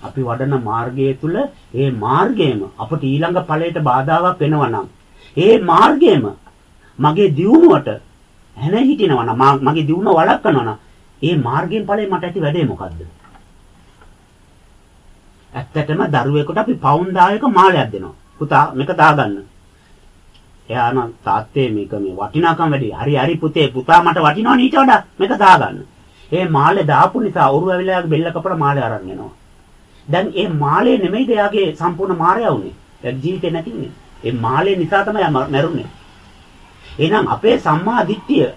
අපි වඩන මාර්ගය තුල ඒ මාර්ගයම අපට ඊළඟ ඵලයට බාධාවක් වෙනවා නම් ඒ මාර්ගයම මගේ දියුණුවට හැන හිටිනවා නම් මගේ දියුණුව වළක්වනවා නම් ඒ මාර්ගයෙන් ඵලෙ මට ඇති වැඩේ මොකද්ද? ඇත්තටම දරුවෙකුට අපි පවුන් 10ක මාලයක් දෙනවා. පුතා මේක දාගන්න. එයා නම් තාත්තේ මේක මේ වටිනාකම් වැඩි. හරි හරි පුතේ පුතා මට වටිනවා ඊට වඩා මේක දාගන්න. ඒ මාලේ දාපු නිසා ඔරු ඇවිල්ලා බෙල්ල කපලා මාලේ අරන් එනවා. දැන් ඒ මාලේ නෙමෙයිද එයාගේ සම්පූර්ණ මායя උනේ. දැන් ජීවිතේ නැතිනේ. ඒ මාලේ නිසා තමයි මැරුනේ. එහෙනම් අපේ සම්මා දිට්ඨිය,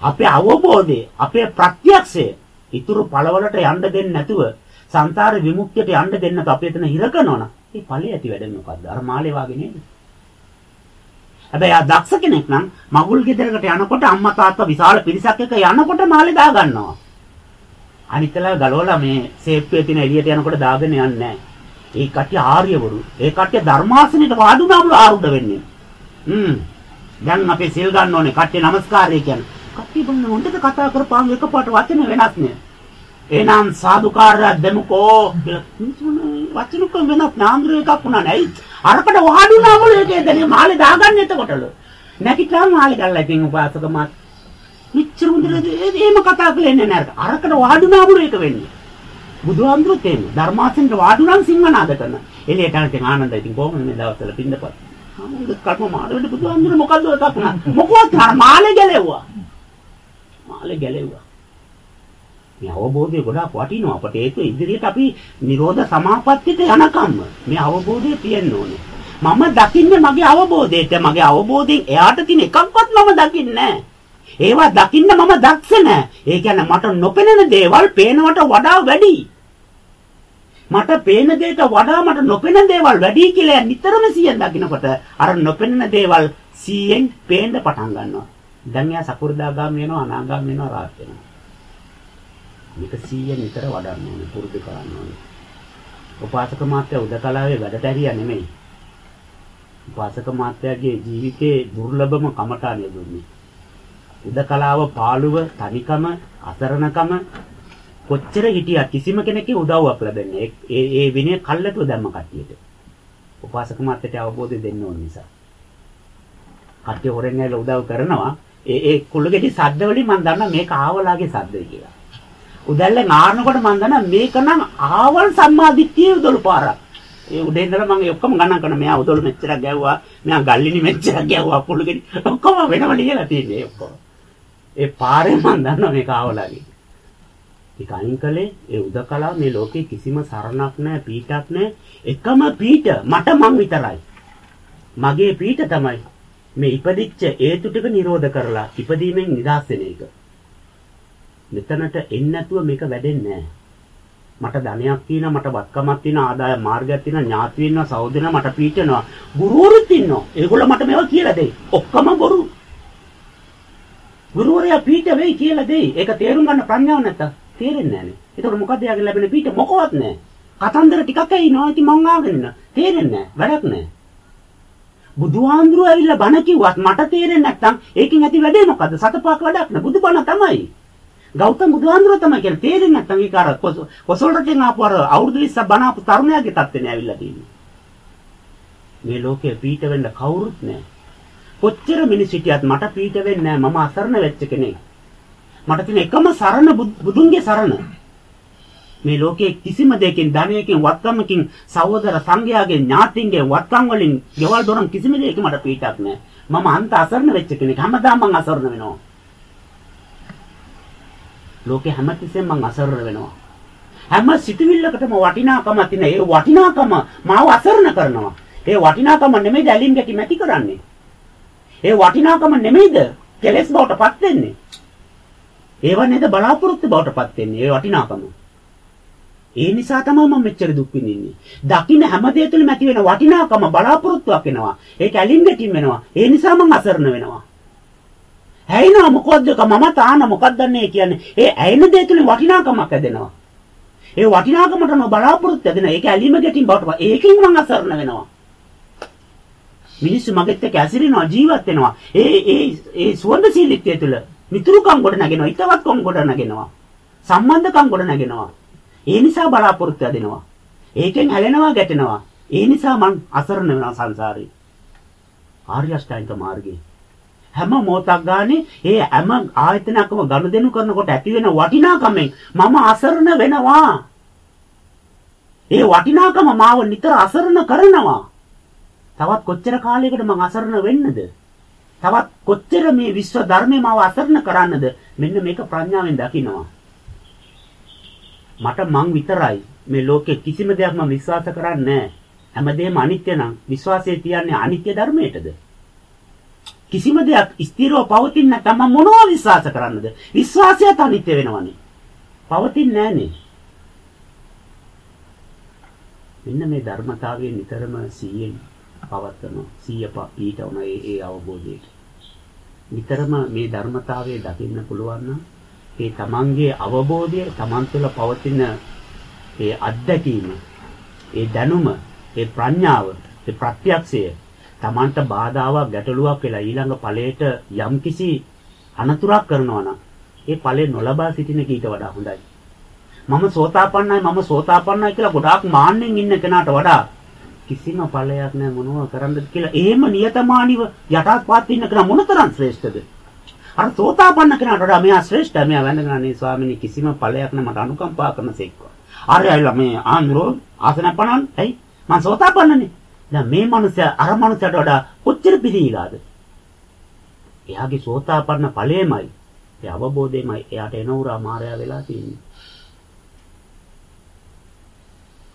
අපේ අවබෝධය, අපේ ප්‍රත්‍යක්ෂය ඊතුරු ඵලවලට යන්න දෙන්නේ නැතුව සංසාර විමුක්තියට යන්න දෙන්නක අපි එතන හිර කරනවනම් ඒ ඵලයේ ඇති වැඩ මොකද්ද? අර මාලේ වාගේ නේද? හැබැයි ආ දක්ෂ කෙනෙක් නම් මගුල් ගෙදරකට යනකොට අම්මා තාත්තා විශාල පිරිසක් එක්ක යනකොට මාලේ දා ගන්නවා. අනිතලා ගලවලා මේ සේප්පුවේ තියෙන එළියට යනකොට දාගෙන යන්නේ නැහැ. ඒ කට්ටිය ආර්යවරු. ඒ කට්ටිය ධර්මාසනෙට වාඩුනාම ආරුඩ වෙන්නේ. හ්ම්. දැන් අපි සිල් ගන්න ඕනේ. කට්ටිය নমස්කාරය කියන්නේ. කට්ටිය බලන්න හොඳට කතා කරපාම එකපාරට වචන වෙනස් නේ. එහෙනම් සාදුකාරයක් දෙමුකෝ කියලා වචනක වෙනස් නාන්දර එකක් වුණා නෑ. අරකට වාඩුනාම ඒකේ දැනේ මාලේ දාගන්න එතකොටලු. නැගිටලා මාලේ ගල්ලා ඉතින් උපාසක මාත් මෙච්චර හොඳට එහෙම කතා කළේ නෑ නේද? අරකට වාඩුනාම ඒක වෙන්නේ. බුදුහාමුදුරුත් එහෙම ධර්මාසනෙට වාඩුනම් සිංහනාද කරන. එළියට යන ඉතින් ආනන්දයි ඉතින් කොහොමද මේ දවස්වල පින්නපත්. ආනන්ද කර්ම මාළෙට බුදුහාමුදුරු මොකද්ද එකක් වුණා. මොකවත් අර මාළේ ගැලෙව්වා. මාළේ ගැලෙව්වා. මේ අවබෝධය ගොඩාක් වටිනවා අපට ඒක ඉදිරියට අපි නිරෝධ සමාපත්තියට යනකම් මේ අවබෝධය තියෙන්න ඕනේ. මම දකින්නේ මගේ අවබෝධයට මගේ අවබෝධයෙන් එයාට තියෙන එකක්වත් මම දකින්නේ නැහැ. ඒවා දකින්න මම දක්ෂ නැහැ. ඒ කියන්නේ මට නොපෙනෙන දේවල් පේනවට වඩා වැඩි. මට පේන දෙයට වඩා මට නොපෙනෙන දේවල් වැඩි කියලා නිතරම සියෙන් දකින්නකොට අර නොපෙනෙන දේවල් සියෙන් පේන්න පටන් ගන්නවා. දැන් යා සකු르දාගාමී වෙනවා අනාගාමී වෙනවා රාත් වෙනවා. මේක සියෙන් නිතර වඩන්න ඕනේ පුරුදු කරන්න ඕනේ. උපාසක මාත්‍ය උදකලාවේ වැඩට ඇරියා නෙමෙයි. උපාසක මාත්‍යගේ ජීවිතේ දුර්ලභම කමඨානිය දුන්නේ. උදකලාව පාළුව තනිකම අසරණකම කොච්චර හිටියත් කිසිම කෙනෙක්ගේ උදව්වක් ලැබෙන්නේ ඒ ඒ විනය කල්ලාතුව දැම්ම කට්ටියට. උපාසක මාත්‍යට අවබෝධය දෙන්න ඕන නිසා. කට්ටිය හොරෙන් ඇවිල්ලා උදව් කරනවා. ඒ ඒ කුළුගෙඩි සද්ද වලින් මම දන්නා මේක ආවලාගේ සද්දයි කියලා. උදැල්ලෙන් ආරනකොට මම දන්නා මේක නම් ආවල් සම්මාදිට්ඨියේ උදළු පාරක්. ඒ උඩේ ඉඳලා මම ඔක්කොම ගණන් කරන මෙයා උදළු මෙච්චරක් ගැව්වා මෙයා ගල්ලිනි මෙච්චරක් ගැව්වා කුළුගෙඩි. ඔක්කොම වෙනම ලියලා තියෙන්නේ ඔක්කොම. ඒ පාරේ මම දන්නවා මේක ආවලාගේ. ඒක අයින් කළේ ඒ උදකලා මේ ලෝකේ කිසිම සරණක් නැහැ, පීඨක් නැහැ. එකම පීඨ මට මං විතරයි. මගේ පීඨ තමයි මේ ඉපදිච්ච හේතු ටික නිරෝධ කරලා ඉපදීමෙන් නිදහස් වෙන එක. මෙතනට එන්නේ නැතුව මේක වැඩෙන්නේ නැහැ. මට ධනයක් තියෙනවා මට වත්කමක් තියෙනවා ආදාය මාර්ගයක් තියෙනවා ඥාති වෙනවා සහෝදරයෝ මට පීඨනවා ගුරුවරුත් ඉන්නවා ඒගොල්ලෝ මට මේවා කියලා දෙයි ඔක්කොම බොරු ගුරුවරයා පීඨ වෙයි කියලා දෙයි. ඒක තේරුම් ගන්න ප්‍රඥාව නැත්තම් තේරෙන්නේ නැහනේ. ඒතකොට මොකද යාගෙන ලැබෙන පීඨ මොකවත් නැහැ. කතන්දර ටිකක් ඇිනවා. ඉතින් මං ආගෙන ඉන්න. තේරෙන්නේ නැහැ. වැඩක් නැහැ. බුදුහාඳුරු ඇවිල්ලා බණ කිව්වත් මට තේරෙන්නේ නැත්තම් ඒකෙන් ඇති වැඩේ මොකද්ද? සතපාක වැඩක් නෑ. බුදුබණ තමයි. ගෞතම බුදුහාඳුර තමයි කියලා තේරෙන්නේ නැත්තම් ඒක අර කොසල් රටෙන් ආපු අර අවුරුදු 20ක් බණ ආපු තරුණයාගේ තත්ත්වනේ ඇවිල්ලා තියෙන්නේ. මේ ලෝකේ පීඨ වෙන්න කවුරුත් නැහැ. කොච්චර මිනිස් හිටියත් මට පීඩ වෙන්නේ නැහැ. මම අසරණ වෙච්ච කෙනෙක්. මට තියෙන එකම සරණ බුදුන්ගේ සරණ. මේ ලෝකයේ කිසිම දෙයකින් ධනයකින් වත්කමකින් සහෝදර සංඝයාගේ ඥාතින්ගේ වත්කම් වලින් ගෙවල් දොරන් කිසිම දෙයක මට පීඩක් නැහැ. මම අන්ත අසරණ වෙච්ච කෙනෙක්. හැමදාම මං අසරණ වෙනවා. ලෝකේ හැමතිස්සෙම මං අසරණ වෙනවා. හැම සිතුවිල්ලකටම වටිනාකමක් තියෙන ඒ වටිනාකම මාව අසරණ කරනවා. ඒ වටිනාකම නෙමෙයි දැලින් ගැටි මැටි කරන්නේ. ඒ වටිනාකම නෙමෙයිද කෙලස් බවටපත් වෙන්නේ. ඒව නේද බලාපොරොත්තු බවටපත් වෙන්නේ ඒ වටිනාකම. ඒ නිසා තමයි මම මෙච්චර දුක් විඳින්නේ. දකින්න හැම දෙය තුළම ඇති වෙන වටිනාකම බලාපොරොත්තුවක් වෙනවා. ඒක ඇලින් ගැටින් වෙනවා. ඒ නිසා මම අසරණ වෙනවා. ඇයිනවා මොකද්ද මම තාන මොකක්ද කියන්නේ? ඒ ඇයින දෙය තුළින් වටිනාකමක් ඇදෙනවා. ඒ වටිනාකමට නො බලාපොරොත්තු ඇදෙන ඒක ඇලිම ගැටින් බවට ඒකෙන් මම අසරණ වෙනවා. මිනිස්සු මගෙත් එක්ක ඇසිරෙනවා ජීවත් වෙනවා. ඒ ඒ ඒ සුවඳශීලීත්වය තුළ මිතුරුකම් ගොඩ නැගෙනවා, හිතවත්කම් ගොඩ නැගෙනවා. සම්බන්ධකම් ගොඩ නැගෙනවා. ඒ නිසා බලාපොරොත්තු ඇදෙනවා. ඒකෙන් හැලෙනවා ගැටෙනවා. ඒ නිසා මං අසරණ වෙනවා සංසාරේ. ආර්ය අෂ්ටාංගික මාර්ගේ හැම මොහොතක් ගානේ ඒ හැම ආයතනයකම ගනුදෙනු කරනකොට ඇති වෙන වටිනාකමෙන් මම අසරණ වෙනවා. ඒ වටිනාකම මාව නිතර අසරණ කරනවා. තවත් කොච්චර කාලයකට මං අසරණ වෙන්නද? තවත් කොච්චර මේ විශ්ව ධර්මේ මාව අසරණ කරන්නද? මෙන්න මේක ප්‍රඥාවෙන් දකිනවා. මට මං විතරයි මේ ලෝකේ කිසිම දෙයක් මම විශ්වාස කරන්නේ නැහැ. හැමදේම අනිත්‍ය නම් විශ්වාසය තියන්නේ අනිත්‍ය ධර්මයටද? කිසිම දෙයක් ස්ථිරව පවතින නැත්නම් මම මොනවා විශ්වාස කරන්නද? විශ්වාසයත් අනිත්‍ය වෙනවනේ. පවතින්නේ නැහනේ. මෙන්න මේ ධර්මතාවයේ නිතරම සීයෙන් පවත්වනවා. සීය පීඨවන ඒ ඒ අවබෝධයට. නිතරම මේ ධර්මතාවයේ දකින්න පුළුවන් නම් ඒ තමන්ගේ අවබෝධය තමන් තුළ පවතින ඒ අත්දැකීම ඒ දැනුම, ඒ ප්‍රඥාව, ඒ ප්‍රත්‍යක්ෂය Tamanට බාධාවක් ගැටලුවක් වෙලා ඊළඟ ඵලයට යම්කිසි අනතුරක් කරනවා නම් ඒ ඵලෙ නොලබා සිටින කීට වඩා හොඳයි. මම සෝතාපන්නයි මම සෝතාපන්නයි කියලා ගොඩාක් මාන්නෙන් ඉන්න කෙනාට වඩා කිසිම ඵලයක් නැහැ මොනව කරන්නද කියලා එහෙම නියතමානීව යටත්පත් ඉන්න කෙනා මොනතරම් ශ්‍රේෂ්ඨද? අර සෝතාපන්න කෙනාට වඩා මෙයා ශ්‍රේෂ්ඨයි. මෙයා වැඳගෙන අනේ ස්වාමීනි කිසිම ඵලයක් නැහැ මට අනුකම්පා කරන සෙක්වා. ආරයයිලා මේ ආන්දරෝ ආසන පණන් ඇයි? මං සෝතාපන්නනේ. දැන් මේ මනුස්සයා අර මනුස්සයාට වඩා කොච්චර පිළිහිලාද? එයාගේ සෝතාපන්න ඵලයමයි. ඒ අවබෝධයමයි එයාට එනවුරා මායя වෙලා තියෙන්නේ.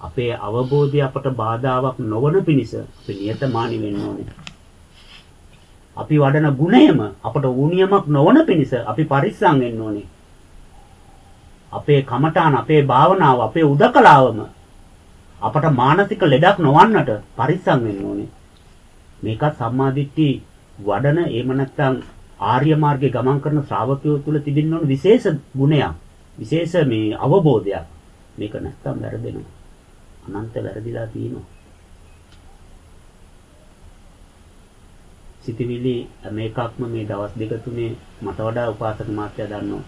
අපේ අවබෝධය අපට බාධාවක් නොවන පිණිස අපි නියතමානී වෙන්න ඕනේ. අපි වඩන ගුණයම අපට ඌනියමක් නොවන පිණිස අපි පරිස්සම් වෙන්න ඕනේ. අපේ කමඨාන, අපේ භාවනාව, අපේ උදකලාවම අපට මානසික ලෙඩක් නොවන්නට පරිස්සම් වෙන්න ඕනේ. මේකත් සම්මාදිට්ඨි වඩන එහෙම නැත්නම් ආර්ය මාර්ගේ ගමන් කරන ශ්‍රාවකයෝ තුල තිබෙන්න ඕන විශේෂ ගුණයක්. විශේෂ මේ අවබෝධයක්. මේක නැත්තම් වැරදෙනවා. අනන්ත වැරදිලා තියෙනවා. සිතවිලි මේකක්ම මේ දවස් දෙක තුනේ මට වඩා උපාසක මාත්‍යා දන්නවා.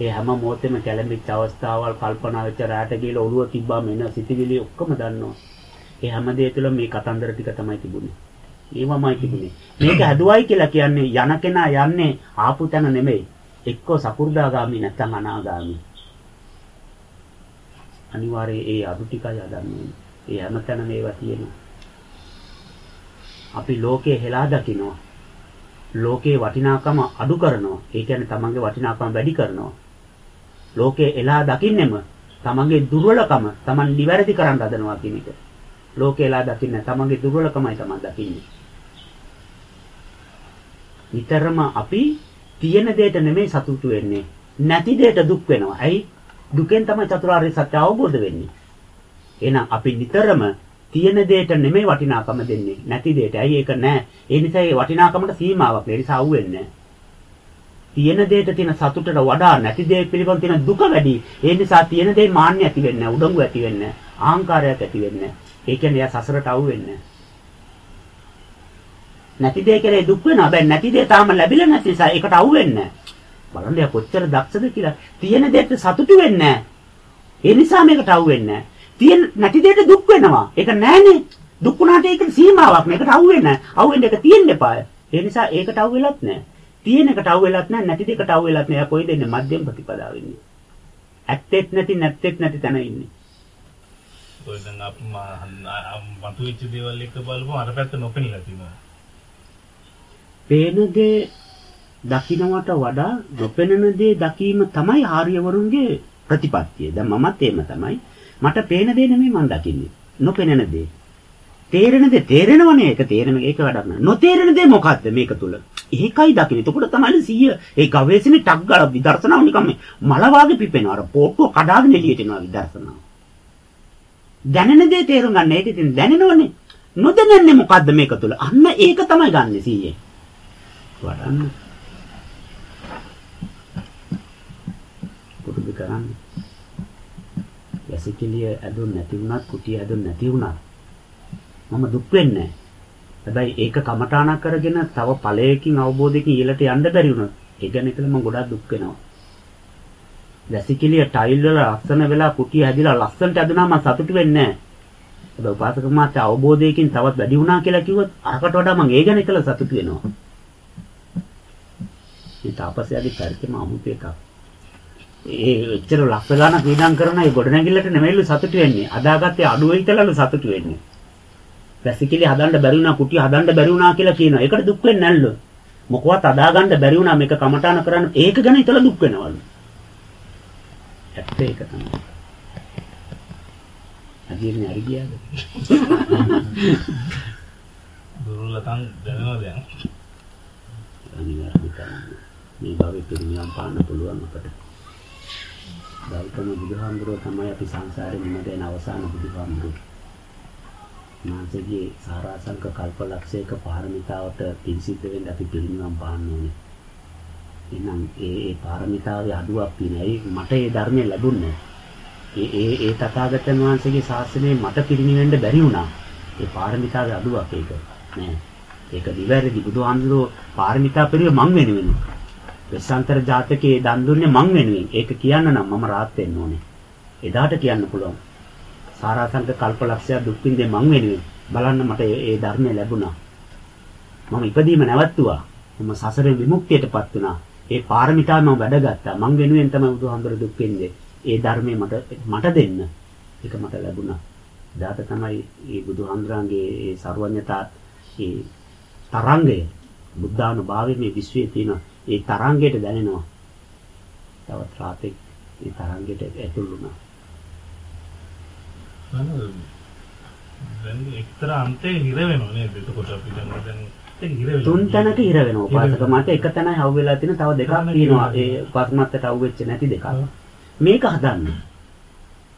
ඒ හැම මොහොතෙම කැළඹිච්ච අවස්ථාවල් කල්පනා වෙච්ච රැට ගිහලා ඔළුව තිබ්බම එන සිතවිලි ඔක්කොම දන්නවා. ඒ හැම දෙය තුළ මේ කතන්දර ටික තමයි තිබුණේ. ඒවමයි තිබුණේ. මේක හැදුවයි කියලා කියන්නේ යන කෙනා යන්නේ ආපු තැන නෙමෙයි. එක්කෝ සකු르දාගාමි නැත්නම් අනාගාමි. අනිවාර්යයෙන් ඒ අඩු ටිකයි හදන්නේ. ඒ හැමතැනම ඒවා තියෙනවා. අපි ලෝකේ හෙලා දකිනවා. ලෝකේ වටිනාකම අඩු කරනවා. ඒ කියන්නේ තමන්ගේ වටිනාකම වැඩි කරනවා. ලෝකේ එලා දකින්නෙම තමන්ගේ දුර්වලකම තමන් නිවැරදි කරන්න හදනවා කියන එක. ලෝකේ එලා දකින්න තමන්ගේ දුර්වලකමයි තමන් දකින්නේ. නිතරම අපි තියෙන දෙයට නෙමෙයි සතුටු වෙන්නේ. නැති දෙයට දුක් වෙනවා. ඇයි? දුකෙන් තමයි චතුරාර්ය සත්‍ය අවබෝධ වෙන්නේ. එහෙනම් අපි නිතරම තියෙන දෙයට නෙමෙයි වටිනාකම දෙන්නේ. නැති දෙයට. ඇයි ඒක නැහැ. ඒ නිසා ඒ වටිනාකමට සීමාවක්. ඒ නිසා අහුවෙන්නේ තියෙන දෙයට තියෙන සතුටට වඩා නැති දේ පිළිබඳ තියෙන දුක වැඩි. ඒ නිසා තියෙන දේ මාන්නය ඇති වෙන්නේ උඩඟු ඇති වෙන්නේ ආහංකාරයක් ඇති වෙන්නේ ඒ කියන්නේ එයා සසරට අහුවෙන්නේ නැති දේ කියලා දුක් වෙනවා. හැබැයි නැති දේ තාම ලැබිලා නැති නිසා ඒකට අහුවෙන්නේ බලන්න යා කොච්චර දක්ෂද කියලා. තියෙන දෙයට සතුටු වෙන්නේ ඒ නිසා මේකට අහුවෙන්නේ තියෙන නැති දෙයට දුක් වෙනවා. ඒක නෑනේ. දුක් වුණාට ඒකට සීමාවක් නෑ. ඒකට අහුවෙන්නේ නෑ. අහුවෙන්න එක තියෙන්න එපාය. ඒ නිසා ඒකට අහුවෙලත් නෑ. තියෙන එකට අහුවෙලත් නෑ. නැති දෙයකට අහුවෙලත් නෑ. කොයි දෙන්නේ මධ්‍යම ප්‍රතිපදාව ඉන්නේ. ඇත්තෙත් නැති නැත්තෙත් නැති තැන ඉන්නේ. ඔය දැන් අප මතුවෙච්ච දේවල් එක බලපුවම අර පැත්ත නොපෙනිලා තියෙනවා. පේන දේ දකින්නට වඩා නොපෙනෙන දේ දකීම තමයි ආර්යවරුන්ගේ ප්‍රතිපත්තිය. දැන් මමත් එහෙම තමයි. මට පේන දේ නෙමෙයි මම දකින්නේ. නොපෙනෙන දේ. තේරෙන දේ තේරෙනවනේ ඒක තේරෙන එක වැඩක් නෑ. නොතේරෙන දේ මොකද්ද මේක තුල? ඒකයි දකින්නේ. එතකොට තමයි 100 ඒ ගවේෂණේ ටක් ගාලා විදර්ශනාව නිකම් මල වාගේ පිපෙනවා. අර පොට්ටුව කඩාගෙන එළියට එනවා විදර්ශනාව. දැනෙන දේ තේරුම් ගන්න ඒක ඉතින් දැනෙනවනේ. නොදැනෙන්නේ මොකද්ද මේක තුල? අන්න ඒක තමයි ගන්නෙ 100. වඩන්න. පුරුදු කරන්නේ. වැසිකිළිය ඇදුන් නැති වුණත් කුටිය ඇදුන් නැති වුණත් මම දුක් වෙන්නේ හැබැයි ඒක කමඨාණක් කරගෙන තව ඵලයකින් අවබෝධයකින් ඊළට යන්න බැරි වුණොත් ඒ ගැන හිතලා මම ගොඩාක් දුක් වෙනවා. වැසිකිළිය ටයිල් වල ලස්සන වෙලා කුටිය හැදිලා ලස්සනට ඇදුනා මම සතුටු වෙන්නේ නැහැ. හැබැයි උපාසක මාත්‍ය අවබෝධයකින් තවත් වැඩි වුණා කියලා කිව්වොත් අරකට වඩා මම ඒ ගැන හිතලා සතුටු වෙනවා. මේ තාපසයාගේ චරිතෙම අමුතු එකක්. ඒ එච්චර ලක්ෂ ගණන් ක්‍රීඩම් කරන ඒ ගොඩනැගිල්ලට නෙමෙයිලු සතුටු වෙන්නේ. අදාගත්තේ අඩුව හිතලාලු සතුටු වෙන්නේ. වැසිකිලි හදන්න බැරි වුණා, කුටි හදන්න බැරි වුණා කියලා කියනවා. ඒකට දුක් වෙන්නේ නැල්ලු. මොකවත් අදාගන්න බැරි වුණා මේක කමටාන කරන්න ඒක ගැන හිතලා දුක් වෙනවලු. ඇත්ත ඒක තමයි. අදින්නේ හරි ගියාද? දුර්වලකම් දැනෙනවා දැන්. අනිවාර්යයෙන් තමයි. මේ භවෙ පිරිනිවන් පාන්න පුළුවන් අපට. ගෞතම බුදුහාමුදුරුවෝ තමයි අපි සංසාරේ නිමදෙන අවසාන බුදුහාමුදුරුවෝ. මාසයේ සාරාංශක කල්පලක්ෂයක පාරමිතාවට පිළිසිද්ධ වෙන්න අපි පිරිනිවන් පාන්න ඕනේ. එහෙනම් ඒ ඒ පාරමිතාවේ අඩුවක් තියෙනයි මට ඒ ධර්මය ලැබුණේ. ඒ ඒ ඒ තථාගතයන් වහන්සේගේ ශාසනය මට පිරිනිවෙන්න බැරි වුණා. ඒ පාරමිතාවේ අඩුවක් ඒක. නෑ. ඒක දිවැරදි බුදුහාමුදුරුවෝ පාරමිතා පෙරුවේ මං වෙනුවෙන්. වෙස්සන්තර ජාතකයේ දන් දුන්නේ මං වෙනුවෙන්. ඒක කියන්න නම් මම rahat වෙන්න ඕනේ. එදාට කියන්න පුළුවන්. සාරාංශක කල්පලක්ෂය දුක් විඳේ මං වෙනුවෙන්. බලන්න මට ඒ ධර්මය ලැබුණා. මම ඉපදීම නැවතුවා. මම සසරෙන් විමුක්තියටපත් වුණා. ඒ පාරමිතාව මම වැඩගත්තා. මං වෙනුවෙන් තමයි බුදුහාමුදුරුවෝ දුක් විඳේ. ඒ ධර්මය මට මට දෙන්න. ඒක මට ලැබුණා. දාත තමයි මේ බුදුහාමුදුරන්ගේ ඒ ਸਰවඥතා ඒ තරංගය බුද්ධානුභාවයේ මේ විශ්වයේ තියෙන ඒ තරංගයට දැනෙනවා. තවත් රාතේ ඒ තරංගයට ඇතුල් වුණා. දැන් එක්තරා අන්තයේ හිර වෙනව නේද? එතකොට අපි දැන් දැන්. තුන් තැනක හිර වෙනවා. උපාසක මත එක තැනයි හවු වෙලා තියෙන තව දෙකක් තියෙනවා. ඒ උපාසක මතට හවු වෙච්ච නැති දෙකක්. මේක හදන්න.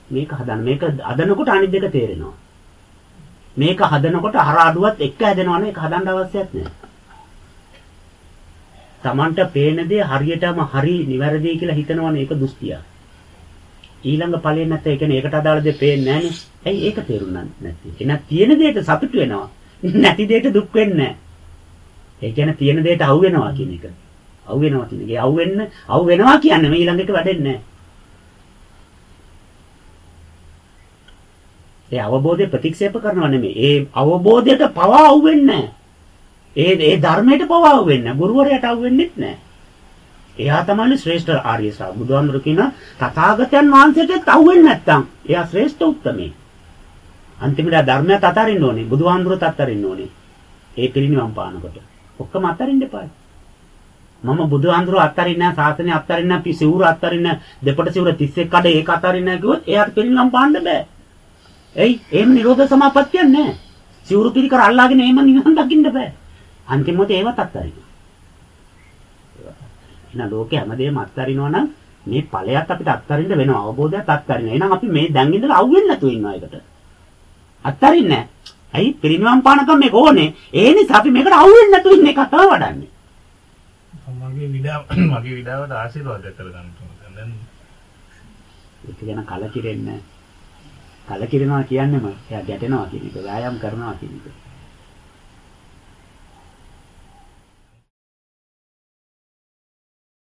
මේක හදන්න. මේක හදනකොට අනිත් දෙක තේරෙනවා. මේක හදනකොට අර අඩුවත් එක හැදෙනවනේ ඒක හදන්න අවශ්‍යත් නැහැ. Tamanට පේන දේ හරියටම හරි නිවැරදි කියලා හිතනවනේ ඒක දෘෂ්ටියක්. ඊළඟ ඵලෙ නැත්නම් ඒ කියන්නේ ඒකට අදාළ දේ පේන්නේ නැහනේ. ඇයි ඒක තේරුණා නැති? එහෙනම් තියෙන දෙයට සතුටු වෙනවා. නැති දෙයට දුක් වෙන්නේ නැහැ. ඒ කියන්නේ තියෙන දෙයට අවු වෙනවා කියන එක. අවු වෙනවා කියන එක. ඒ අවු වෙන්න අවු වෙනවා කියන්නේ මේ ඊළඟ එක වැඩෙන්නේ නැහැ. ඒ අවබෝධය ප්‍රතික්ෂේප කරනවා නෙමෙයි. ඒ අවබෝධයට පවා අවු වෙන්නේ ඒ ඒ ධර්මයට පවා අවු වෙන්නේ ගුරුවරයාට අවු වෙන්නෙත් නැහැ. එයා තමයි ශ්‍රේෂ්ඨ ආර්ය ශ්‍රා බුදුහාමුදුරු කියන තථාගතයන් වහන්සේට අවු වෙන්නේ නැත්තම් එයා ශ්‍රේෂ්ඨ උත්තමේ. අන්තිමට ධර්මයට අතරින්න ඕනේ. බුදුහාමුදුරුත් අතරින්න ඕනේ. ඒ පිළිනිවන් පානකොට. ඔක්කොම අතරින්න එපායි. මම බුදුහාමුදුරුව අත්තරින්න නැහැ, ශාසනය අත්තරින්න නැහැ, සිවුර අත්තරින්න නැහැ, දෙපට සිවුර 31 කඩ ඒක අත්තරින්න නැහැ කිව්වොත් එයාට පිළිනිවන් පාන්න බෑ. එයි එහෙම නිරෝධ සමාපත්තියක් නැහැ. සිවුරු පිළිකර අල්ලාගෙන එහෙම නිවන් දකින්න බෑ. අන්තිමට ඒවත් අත්තරිනවා. එහෙනම් ලෝකේ හැමදේම අත්තරිනවා නම් මේ ඵලයක් අපිට අත්තරින්න වෙනවා. අවබෝධයක් අත්තරිනවා. එහෙනම් අපි මේ දැන් ඉඳලා අවුෙන්නේ නැතුව ඉන්නවා ඒකට. අත්තරින්නේ නැහැ. ඇයි පිරිනිවන් පානකම් මේක ඕනේ. ඒ නිසා අපි මේකට අවුෙන්නේ නැතුව ඉන්නේ කතාව වඩන්නේ. මගේ විඩාව [CLEARS THROAT] මගේ විඩාවට ආශිර්වාද කරගන්න ඕනේ. දැන් ඒක ගැන කලකිරෙන්නේ. කලකිරෙනවා කියන්නේම එයා ගැටෙනවා කියන එක, ව්‍යායාම් කරනවා කියන එක.